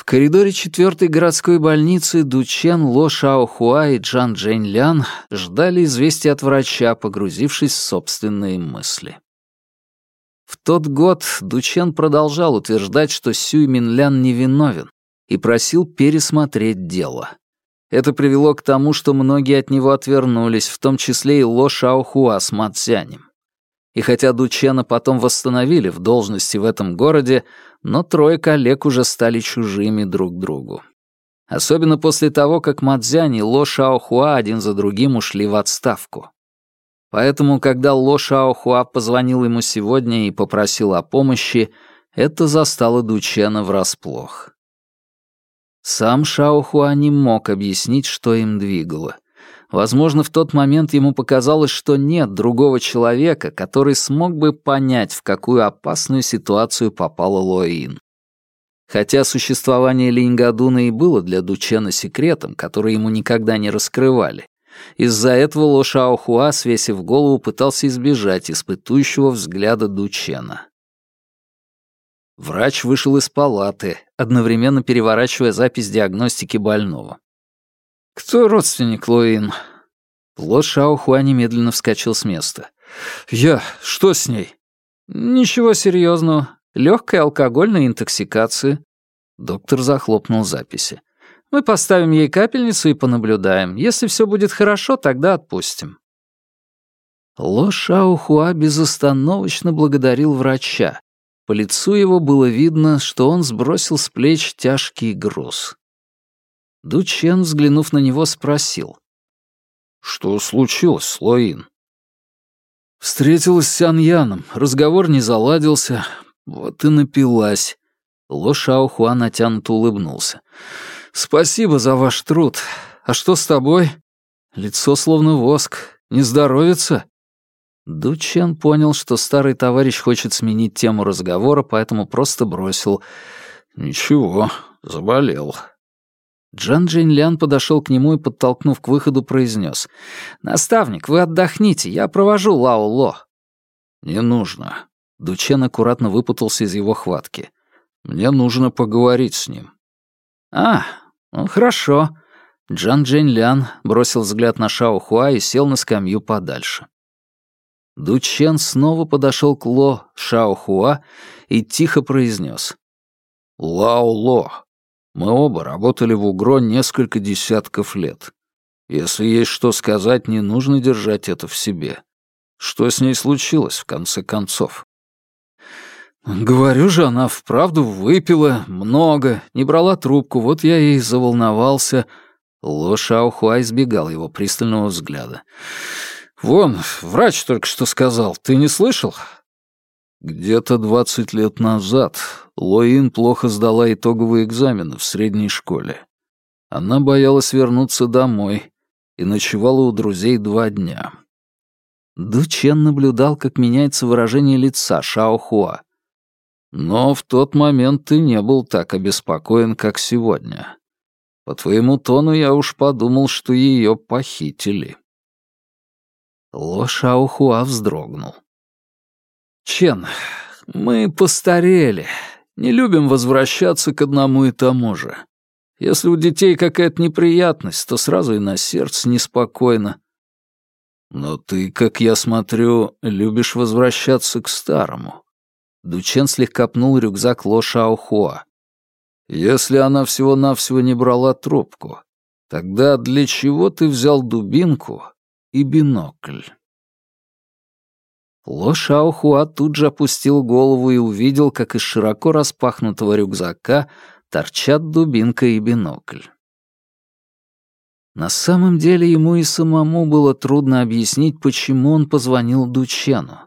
Speaker 1: В коридоре четвертой городской больницы Дучен, Ло Шаохуа и Джан Джень Лян ждали известия от врача, погрузившись в собственные мысли. В тот год Дучен продолжал утверждать, что Сюй Минлян невиновен, и просил пересмотреть дело. Это привело к тому, что многие от него отвернулись, в том числе и Ло Шаохуа с Мацзянем. И хотя Дучена потом восстановили в должности в этом городе, но трое коллег уже стали чужими друг другу. Особенно после того, как Мадзянь и Ло Шаохуа один за другим ушли в отставку. Поэтому, когда Ло Шаохуа позвонил ему сегодня и попросил о помощи, это застало Дучена врасплох. Сам Шаохуа не мог объяснить, что им двигало — Возможно, в тот момент ему показалось, что нет другого человека, который смог бы понять, в какую опасную ситуацию попала Лоин. Хотя существование Линьгадуна и было для Дучена секретом, который ему никогда не раскрывали, из-за этого Ло Шаохуа, свесив голову, пытался избежать испытующего взгляда Дучена. Врач вышел из палаты, одновременно переворачивая запись диагностики больного. «Кто родственник Лоин?» Ло Шаохуа немедленно вскочил с места.
Speaker 2: «Я? Что с ней?» «Ничего серьезного. Легкая алкогольная интоксикация».
Speaker 1: Доктор захлопнул записи.
Speaker 2: «Мы поставим ей капельницу и понаблюдаем. Если все будет хорошо, тогда отпустим».
Speaker 1: Ло Шаохуа безостановочно благодарил врача. По лицу его было видно, что он сбросил с плеч тяжкий груз. Ду Чен, взглянув на него, спросил. «Что случилось, Лоин?»
Speaker 2: Встретилась с Сян Яном, разговор не заладился, вот и напилась.
Speaker 1: Ло Шаохуа натянуто улыбнулся.
Speaker 2: «Спасибо за ваш труд. А что с тобой? Лицо словно воск. Не здоровится?»
Speaker 1: Ду Чен понял, что старый товарищ хочет сменить тему разговора, поэтому просто бросил. «Ничего, заболел». Джан Джинлян подошел к нему и, подтолкнув к выходу, произнес. «Наставник, вы отдохните, я провожу Лао Ло». «Не нужно». Дучен аккуратно выпутался из его хватки. «Мне нужно поговорить с ним».
Speaker 2: «А, ну хорошо».
Speaker 1: Джан Джинлян бросил взгляд на Шао Хуа и сел на скамью подальше. Дучен снова подошел к Ло Шао Хуа и тихо произнес. «Лао Ло, мы оба работали в УГРО несколько десятков лет. Если есть что сказать, не нужно держать это в себе. Что с ней случилось, в конце концов?
Speaker 2: Говорю же, она вправду выпила много, не брала трубку, вот я и заволновался.
Speaker 1: Ло Шаохуа избегал его пристального взгляда.
Speaker 2: «Вон, врач только что сказал, ты не слышал?
Speaker 1: Где-то двадцать лет назад Лоин плохо сдала итоговые экзамены в средней школе. Она боялась вернуться домой и ночевала у друзей два дня. Ду Чен наблюдал, как меняется выражение лица Шао Хуа. Но в тот момент ты не был так обеспокоен, как сегодня. По твоему тону я уж подумал, что ее похитили. Ло Шао Хуа вздрогнул.
Speaker 2: Чен, мы постарели, не любим возвращаться к одному и тому же. Если у детей какая-то неприятность, то сразу и на сердце неспокойно.
Speaker 1: Но ты, как я смотрю, любишь возвращаться к старому. Дучен слегка пнул рюкзак Ло Шаохуа. Если она всего-навсего не брала трубку, тогда для чего ты взял дубинку и бинокль? Ло Шаохуа тут же опустил голову и увидел, как из широко распахнутого рюкзака торчат дубинка и бинокль. На самом деле ему и самому было трудно объяснить, почему он позвонил Дучену.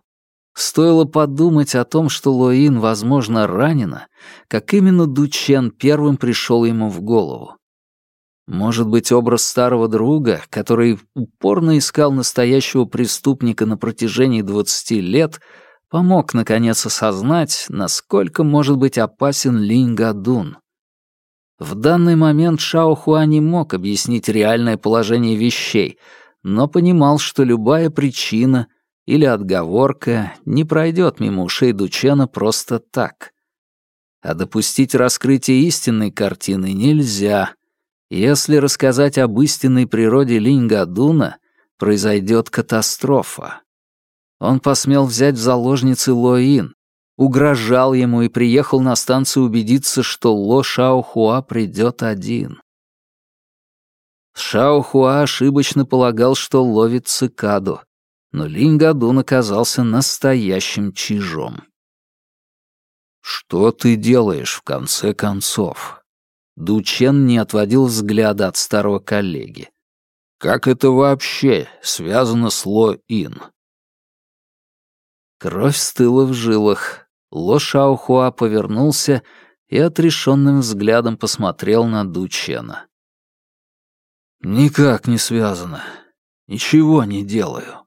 Speaker 1: Стоило подумать о том, что Лоин, возможно, ранена, как именно Дучен первым пришел ему в голову. Может быть, образ старого друга, который упорно искал настоящего преступника на протяжении двадцати лет, помог, наконец, осознать, насколько может быть опасен Линь Гадун. В данный момент Шао Хуа не мог объяснить реальное положение вещей, но понимал, что любая причина или отговорка не пройдет мимо ушей Дучена просто так. А допустить раскрытие истинной картины нельзя — если рассказать об истинной природе Линьгадуна, произойдет катастрофа. Он посмел взять в заложницы Лоин, угрожал ему и приехал на станцию убедиться, что Ло Шаохуа придет один. Шаохуа ошибочно полагал, что ловит цикаду, но Линьгадун оказался настоящим чижом. «Что ты делаешь в конце концов?» Дучен не отводил взгляда от старого коллеги. «Как это вообще связано с Ло-Ин?» Кровь стыла в жилах. Ло Шаохуа повернулся и отрешенным взглядом посмотрел на Дучена. «Никак не связано. Ничего не делаю».